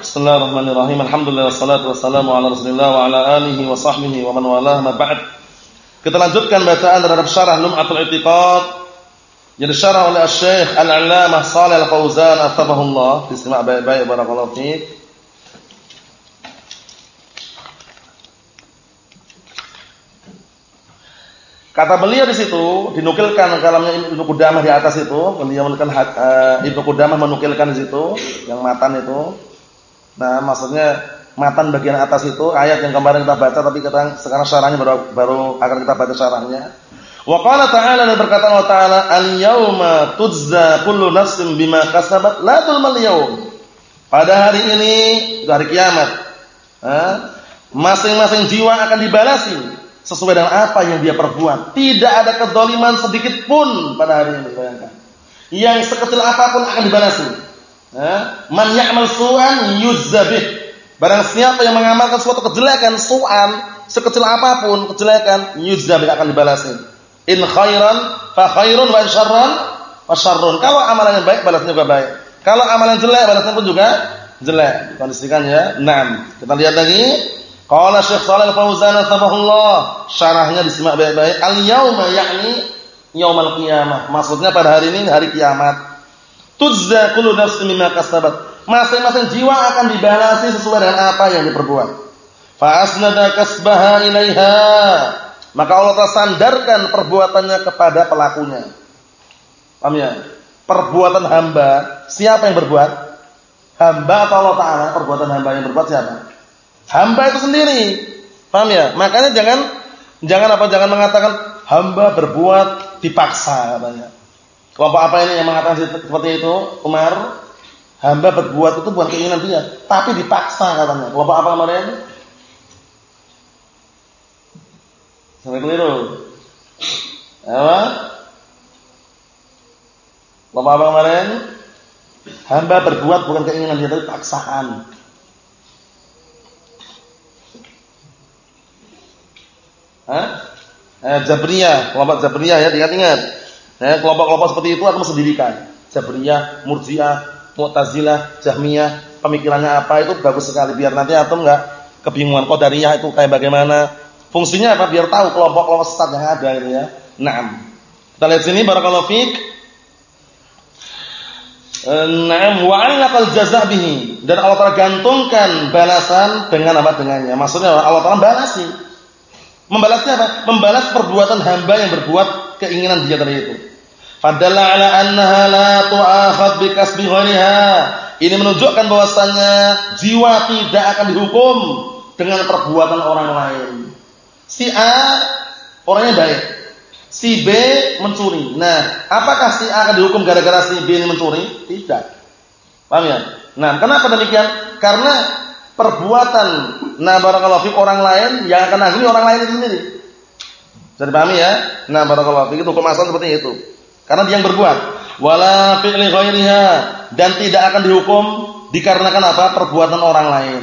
Bismillahirrahmanirrahim. Alhamdulillah wassalatu wassalamu ala Rasulillah wa ala alihi wa sahbihi wa man walah ma ba'd. Kita lanjutkan bacaan terhadap syarah Lum'atul I'tiqad yang disyarah oleh Syekh Al-'Allamah Shalih Al-Fauzan atsabahullah. Disimak baik-baik barakallahu fiik. Kata beliau di situ dinukilkan kalamnya Ibnu Qudamah di atas itu, beliau menukilkan uh, Ibnu Qudamah menukilkan di situ yang matan itu Nah, maksudnya matan bagian atas itu ayat yang kemarin kita baca tapi kita sekarang syarahnya baru baru akan kita baca syarahnya. Wa qala ta'ala dan berkata Allah Ta'ala al-yauma tujza kullu nafsin bima kasabat la tulmal yaum. Pada hari ini, hari kiamat, masing-masing jiwa akan dibalasi sesuai dengan apa yang dia perbuat. Tidak ada kedoliman sedikit pun pada hari ini, bayangkan. Yang sekecil apa pun akan dibalasi. Man ya'mal su'an yuzzabih. Barang siapa yang mengamalkan suatu kejelekan, su'an, sekecil apa pun kejelekan, yuzzabih akan dibalasi. In khairan fa khairun wa in syarran fa syarrun. Kalau amalannya baik, balasnya juga baik. Kalau amalan jelek, balasnya pun juga jelek. Kondisikan ya. Naam. Kita lihat lagi. Qala Syekh Shalal Fauzan tabahullah. Syarahnya disimak baik-baik. Al-yauma yakni yaumal qiyamah. Maksudnya pada hari ini hari kiamat. Tujza nafsin mimma kasabat. Masing-masing jiwa akan dibalasi sesuai dengan apa yang diperbuat. Fa asnada kasbaha ilaiha. Maka Allah Ta'ala sandarkan perbuatannya kepada pelakunya. Paham ya? Perbuatan hamba, siapa yang berbuat? Hamba atau Allah Ta'ala? Perbuatan hamba yang berbuat siapa? Hamba itu sendiri. Paham ya? Makanya jangan jangan apa jangan mengatakan hamba berbuat dipaksa katanya. Kelompok apa ini yang mengatakan seperti itu? Umar, hamba berbuat itu bukan keinginan dia, tapi dipaksa katanya. Kelompok apa kemarin? Sampai keliru. Apa? Kelompok apa kemarin? Hamba berbuat bukan keinginan dia, tapi paksaan. Hah? Eh, Jabriyah, kelompok Jabriyah ya, ingat-ingat. Nah, kelompok-kelompok seperti itu akan mendirikan. Jabriyah, Murji'ah, Mu'tazilah, Jahmiyah, pemikirannya apa itu bagus sekali biar nanti atau enggak kebingungan Qadariyah itu kayak bagaimana. Fungsinya apa? Biar tahu kelompok-kelompok sesat yang ada itu ya. Naam. Kita lihat sini barakallahu fiik. Naam wa 'allaqal jazaa bihi dan Allah Taala gantungkan balasan dengan apa dengannya. Maksudnya Allah Taala balasi. Membalasnya apa? Membalas perbuatan hamba yang berbuat keinginan dia tadi itu. Fadalla ala annaha la tu'akhad bi kasbi Ini menunjukkan bahwasannya jiwa tidak akan dihukum dengan perbuatan orang lain. Si A orangnya baik. Si B mencuri. Nah, apakah si A akan dihukum gara-gara si B ini mencuri? Tidak. Paham ya? Nah, kenapa demikian? Karena perbuatan nah barakallahu orang lain yang akan nanggung orang lain itu sendiri. Jadi pahami ya? Nah, barakallahu fik itu hukum asal seperti itu. Karena dia yang berbuat. Wala fi'li ghairiha dan tidak akan dihukum dikarenakan apa? perbuatan orang lain.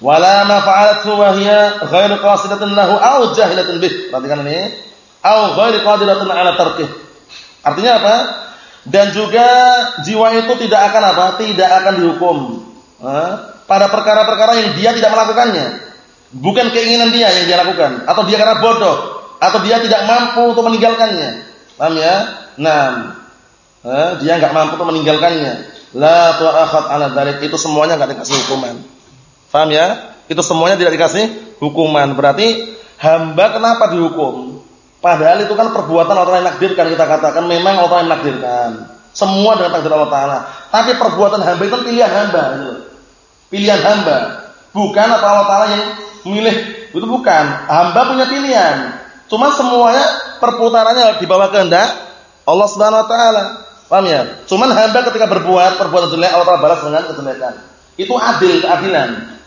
Wala ma fa'alathu wa hiya ghairu qasidatin lahu aw jahilatin bih. Perhatikan ini. Aw ghairu qadidatin ala tarkih. Artinya apa? Dan juga jiwa itu tidak akan apa? Tidak akan dihukum. pada perkara-perkara yang dia tidak melakukannya. Bukan keinginan dia yang dia lakukan atau dia karena bodoh atau dia tidak mampu untuk meninggalkannya. Paham ya? Nah, eh, dia nggak mampu untuk meninggalkannya. La tu'akhad ala dzalik. Itu semuanya enggak dikasih hukuman. Paham ya? Itu semuanya tidak dikasih hukuman. Berarti hamba kenapa dihukum? Padahal itu kan perbuatan Allah yang nakdirkan kita katakan memang Allah yang nakdirkan. Semua dengan takdir Allah Taala. Tapi perbuatan hamba itu pilihan hamba. Gitu. Pilihan hamba. Bukan apa Allah Taala yang memilih. Itu bukan. Hamba punya pilihan. Cuma semuanya perputarannya di bawah kehendak Allah Subhanahu wa taala. Paham ya? Cuman hamba ketika berbuat perbuatan jelek Allah Taala balas dengan kejelekan. Itu adil, keadilan.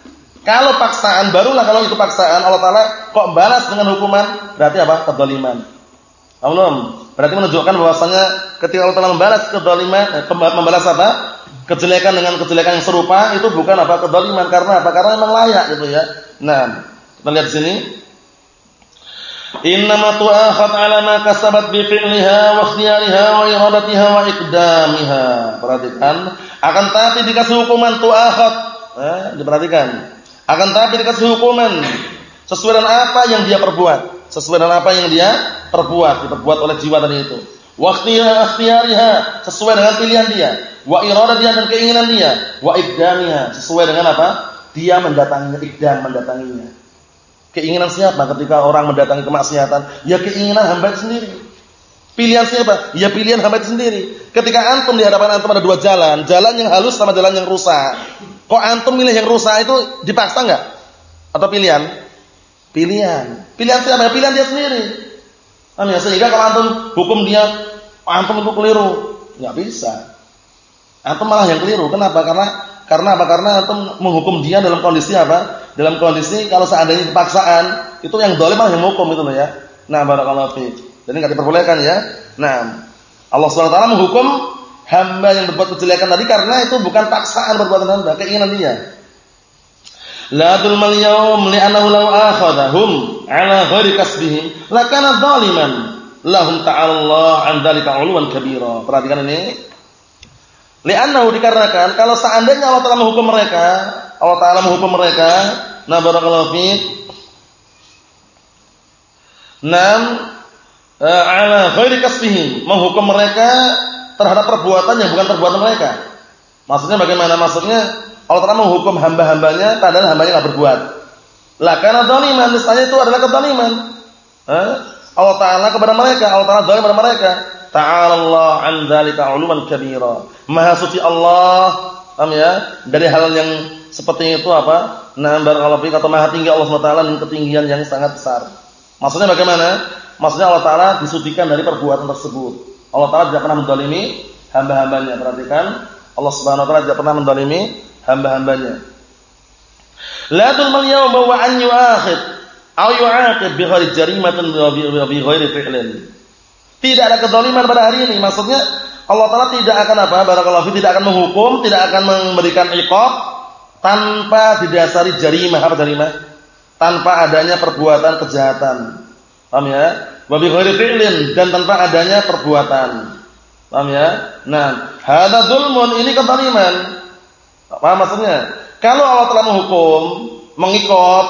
Kalau paksaan barulah kalau itu paksaan Allah Taala kok balas dengan hukuman berarti apa? Kedzaliman. Paham Berarti menunjukkan bahwasanya ketika Allah Taala membalas kedzaliman, eh, membalas apa? Kejelekan dengan kejelekan yang serupa itu bukan apa? Kedzaliman karena apa? Karena memang layak gitu ya. Nah, kita lihat sini Innama tu'akhad 'ala ma kasabat bi fi'liha wa ikhtiyariha wa iradatiha wa iqdamiha. Perhatikan, akan tapi dikasih hukuman tu'akhad Eh, diperhatikan. Akan tapi dikasih hukuman sesuai dengan apa yang dia perbuat, sesuai dengan apa yang dia perbuat, diperbuat oleh jiwa tadi itu. Waktiha ikhtiyariha sesuai dengan pilihan dia, wa iradatiha dan keinginan dia, wa ibdamiha sesuai dengan apa? Dia mendatanginya, ikdam mendatanginya. Keinginan siapa ketika orang mendatangi kemaksiatan? Ya keinginan hamba itu sendiri. Pilihan siapa? Ya pilihan hamba itu sendiri. Ketika antum di hadapan antum ada dua jalan, jalan yang halus sama jalan yang rusak. Kok antum milih yang rusak itu dipaksa enggak? Atau pilihan? Pilihan. Pilihan siapa? Ya, pilihan dia sendiri. Amin. Ya? Sehingga kalau antum hukum dia, antum itu keliru, enggak bisa. Antum malah yang keliru. Kenapa? Karena karena apa? Karena antum menghukum dia dalam kondisi apa? Dalam kondisi kalau seandainya kepaksaan, itu yang dolim malah yang hukum itu loh ya. Nah, barakallahu fiik. Jadi enggak diperbolehkan ya. Nah, Allah taala menghukum hamba yang berbuat kejelekan tadi karena itu bukan paksaan perbuatan hamba, keinginan dia. La dzulmal yawm li'annahu law akhadhahum 'ala ghairi kasbihim lakana dzaliman lahum ta'ala Allah 'an dzalika 'uluwan kabira. Perhatikan ini. Li'annahu dikarenakan kalau seandainya Allah Taala menghukum mereka, Allah Taala menghukum mereka, na barakallahu fiik. Nam eh, 'ala ghairi kasbihim, menghukum mereka terhadap perbuatan yang bukan perbuatan mereka. Maksudnya bagaimana? Maksudnya Allah Taala menghukum hamba-hambanya padahal hambanya nggak berbuat. Lah karena zaliman, misalnya itu adalah kezaliman. Eh? Allah Taala kepada mereka, Allah Taala zalim kepada mereka. Ta'ala Allah an dzalika 'uluman kabira. Maha suci Allah, paham ya? Dari hal yang seperti itu apa? Nah, barakallahu fiik atau maha tinggi Allah SWT dengan ketinggian yang sangat besar. Maksudnya bagaimana? Maksudnya Allah Taala disucikan dari perbuatan tersebut. Allah Taala tidak pernah mendalimi hamba-hambanya. Perhatikan, Allah Subhanahu wa taala tidak pernah mendalimi hamba-hambanya. La tulmal wa an yu'akhid aw yu'aqib bi ghairi jarimatin wa bi ghairi fi'lin. Tidak ada kezaliman pada hari ini. Maksudnya Allah Taala tidak akan apa? Barakallahu tidak akan menghukum, tidak akan memberikan iqab tanpa didasari jarimah apa jarimah? Tanpa adanya perbuatan kejahatan. Paham ya? wa bi ghairi dan tanpa adanya perbuatan. Paham ya? Nah, hadza dzulmun ini kezaliman. Apa maksudnya? Kalau Allah telah menghukum, mengikop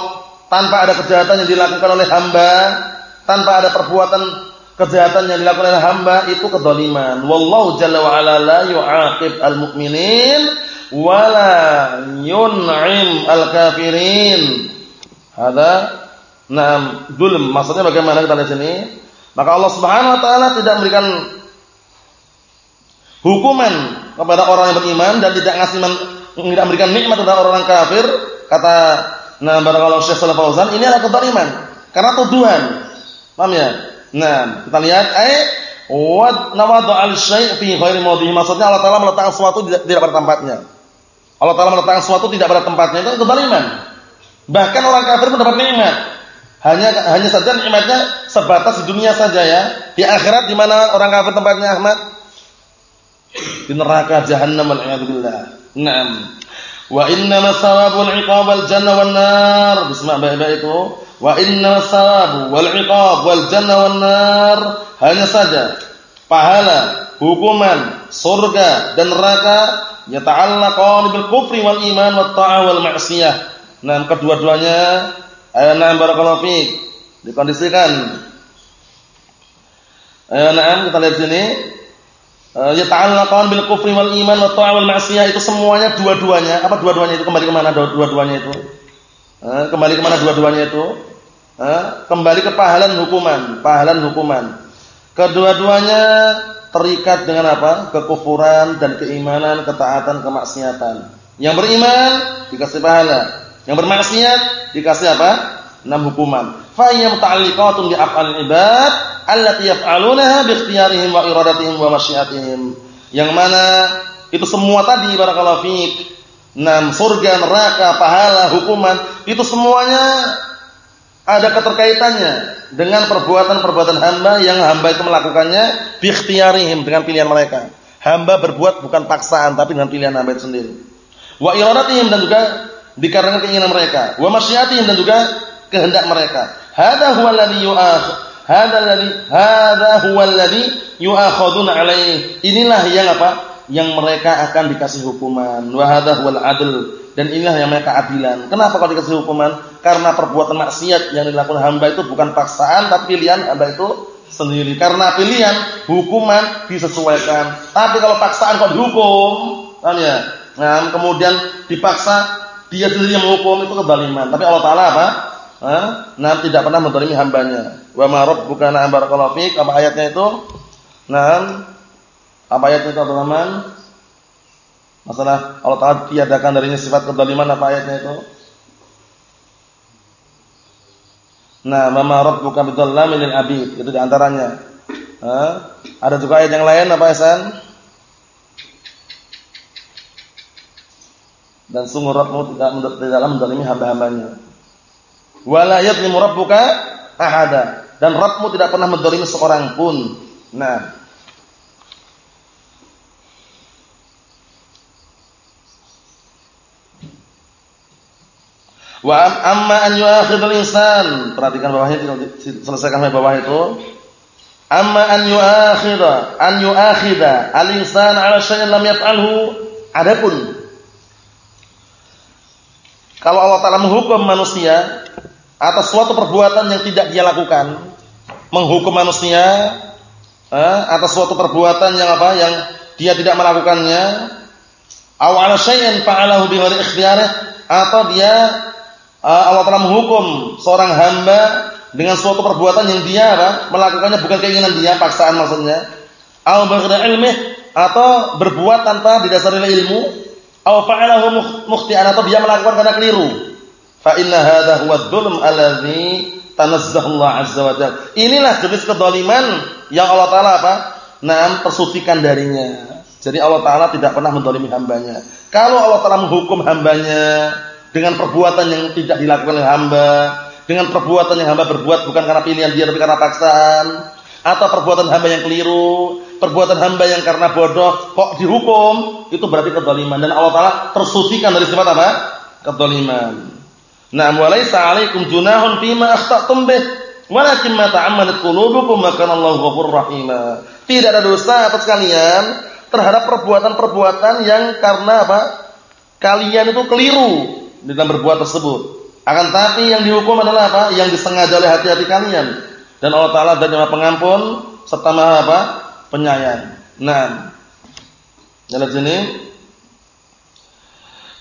tanpa ada kejahatan yang dilakukan oleh hamba, tanpa ada perbuatan kejahatan yang dilakukan oleh hamba itu kezaliman. Wallahu jalla wa ala la yu'aqib al-mu'minin wala yun'im al-kafirin. Hadza Nah, zulm maksudnya bagaimana kita lihat sini? Maka Allah Subhanahu wa taala tidak memberikan hukuman kepada orang yang beriman dan tidak ngasih tidak memberikan nikmat kepada orang kafir. Kata Nah, barakallahu Syekh Shalal Fauzan, ini adalah kezaliman karena tuduhan. Paham ya? Nah, kita lihat ay wa nawadu al syai' fi ghairi. Maksudnya Allah Taala meletakkan sesuatu tidak pada tempatnya. Allah Taala meletakkan sesuatu tidak pada tempatnya itu kezaliman. Bahkan orang kafir mendapat nikmat, hanya hanya saja nikmatnya sebatas di dunia saja ya. Di akhirat di mana orang kafir tempatnya Ahmad? Di neraka jahanam wal billah. Naam. Wa inna masawabul iqab wal jannah wan nar. Bisma baik-baik itu. Wa inna masawabu wal iqab wal jannah wan nar. Hanya saja pahala, hukuman, surga dan neraka yata'allaqan bil kufri wal iman wat ta'ah wal ma'siyah. Nah, kedua-duanya Ayo na'am barakallahu fiik. Dikondisikan. Ayo na'am kita lihat sini. Eh, ya ta'allaqan bil kufri wal iman wa ta'a wal ma'siyah itu semuanya dua-duanya. Apa dua-duanya itu kembali ke mana dua-duanya itu? Eh, kembali ke mana dua-duanya itu? Eh, kembali ke pahalan hukuman, pahalan hukuman. Kedua-duanya terikat dengan apa? Kekufuran dan keimanan, ketaatan, kemaksiatan. Yang beriman dikasih pahala, yang bermaksiat dikasih apa? Enam hukuman. Fa hiya muta'alliqatun bi af'alil ibad allati yaf'alunaha bi ikhtiyarihim wa iradatihim wa masyiatihim. Yang mana itu semua tadi barakallahu fiik. Enam surga, neraka, pahala, hukuman, itu semuanya ada keterkaitannya dengan perbuatan-perbuatan hamba yang hamba itu melakukannya bi ikhtiyarihim dengan pilihan mereka. Hamba berbuat bukan paksaan tapi dengan pilihan hamba itu sendiri. Wa iradatihim dan juga dikarenakan keinginan mereka, wa masyiatihim dan juga kehendak mereka. Hada huwa alladhi yu'akh hada alladhi hada huwa alladhi yu'akhaduna alaihi. Inilah yang apa? Yang mereka akan dikasih hukuman. Wa hada huwal adl dan inilah yang namanya keadilan. Kenapa kalau dikasih hukuman? Karena perbuatan maksiat yang dilakukan hamba itu bukan paksaan tapi pilihan hamba itu sendiri. Karena pilihan hukuman disesuaikan. Tapi kalau paksaan kok dihukum, paham ya? Nah, kemudian dipaksa dia sendiri yang menghukum itu kezaliman. Tapi Allah Taala apa? Nah, tidak pernah menzalimi hambanya. Wa ma rabbuka na barakallahu. Apa ayatnya itu? Nah, apa ayatnya itu teman-teman? Masalah Allah Taala tiadakan darinya sifat kezaliman apa ayatnya itu? Nah, mama rabbuka bidzallamin lil abid. Itu di antaranya. Ada juga ayat yang lain apa Hasan? Dan sungguh Rabbmu tidak dalam mendalimi hamba-hambanya. Wala yadlimu rabbuka ahada. Dan Rabbmu tidak pernah mendalimi seorang pun. Nah, Wa amma an yu'akhidul insan. Perhatikan bawahnya selesaikan bawah itu. Amma an yu'akhidha an yu'akhidha al-insan 'ala syai'in lam yaf'alhu. Adapun kalau Allah Taala menghukum manusia atas suatu perbuatan yang tidak dia lakukan, menghukum manusia eh, atas suatu perbuatan yang apa? yang dia tidak melakukannya, aw 'ala syai'in fa'alahu bi ghairi ikhtiyarih atau dia Allah telah menghukum seorang hamba dengan suatu perbuatan yang dia apa? melakukannya bukan keinginan dia, paksaan maksudnya. Au ilmih atau berbuat tanpa didasari oleh ilmu, au fa'alahu mukhti'an atau dia melakukan karena keliru. Fa inna hadza huwa dzulm alladzi tanazzahu Allah azza wa jalla. Inilah jenis kedzaliman yang Allah taala apa? Naam tersucikan darinya. Jadi Allah taala tidak pernah mendolimi hambanya. Kalau Allah taala menghukum hambanya dengan perbuatan yang tidak dilakukan oleh hamba, dengan perbuatan yang hamba berbuat bukan karena pilihan dia tapi karena paksaan, atau perbuatan hamba yang keliru, perbuatan hamba yang karena bodoh kok dihukum, itu berarti kezaliman dan Allah taala tersucikan dari sifat apa? kezaliman. Nah, walaysa 'alaikum junahun fima akhtatum bih, walakin ma ta'ammadat qulubukum wa kana Allahu ghafurur rahim. Tidak ada dosa atas kalian terhadap perbuatan-perbuatan yang karena apa? Kalian itu keliru dalam berbuat tersebut. Akan tapi yang dihukum adalah apa? Yang disengaja oleh hati-hati kalian. Dan Allah Taala dan Maha Pengampun serta Maha apa? Penyayang. Nah, dalam sini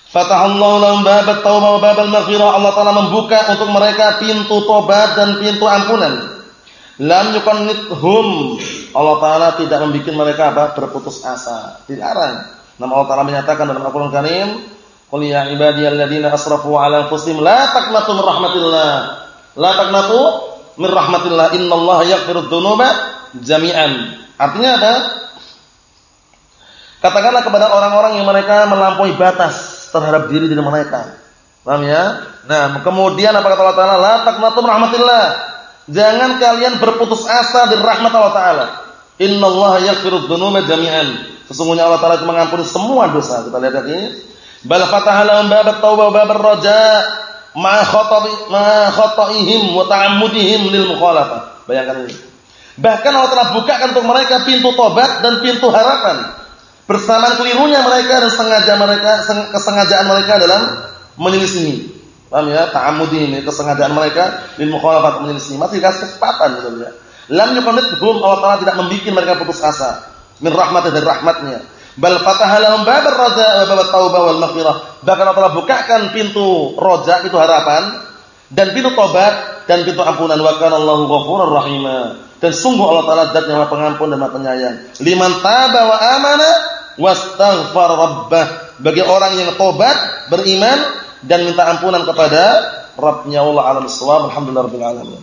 Fatahallahu lahum babat taubah wa babal maghfirah. Allah Taala membuka untuk mereka pintu tobat dan pintu ampunan. Lam yukannithum. Allah Taala tidak membuat mereka apa? berputus asa. Dilarang. Nama Allah Taala menyatakan dalam Al-Qur'an Karim, Qul ya ibadiyalladzina asrafu ala anfusihim la taqnatu min rahmatillah. La taqnatu min rahmatillah. Innallaha yaghfiru dzunuba jami'an. Artinya apa? Katakanlah kepada orang-orang yang mereka melampaui batas terhadap diri diri mereka. Paham ya? Nah, kemudian apa kata Allah Taala? La taqnatu min rahmatillah. Jangan kalian berputus asa dari rahmat Allah Taala. Innallaha yaghfiru dzunuba jami'an. Sesungguhnya Allah Taala itu mengampuni semua dosa. Kita lihat lagi. Bal fataha lahum bab taubah wa bab raja ma khata'i ma khata'ihim wa ta'ammudihim lil mukhalafah. Bayangkan ini. Bahkan Allah telah bukakan untuk mereka pintu tobat dan pintu harapan. Bersamaan kelirunya mereka dan sengaja mereka kesengajaan mereka dalam menyelisih. Paham ya? Ta'ammudihim kesengajaan mereka lil mukhalafah menyelisih. Masih kasih kesempatan gitu ya. Lam yuqannithum Allah Taala tidak membuat mereka putus asa min rahmatnya dari rahmatnya Bal fataha lahum babar raja wa babat taubah wal maghfirah. Bahkan Allah bukakan pintu roja itu harapan dan pintu tobat dan pintu ampunan wa kana Allahu ghafurur rahim. Dan sungguh Allah Taala zat yang Maha Pengampun dan Maha Penyayang. Liman taba wa amana wastaghfar rabbah. Bagi orang yang tobat, beriman dan minta ampunan kepada Rabbnya Allah alam Alhamdulillah rabbil alamin.